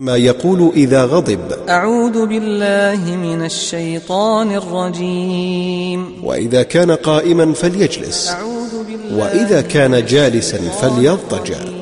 ما يقول إذا غضب. أعوذ بالله من الشيطان الرجيم. وإذا كان قائما فليجلس. وإذا كان جالسا فليضطجع.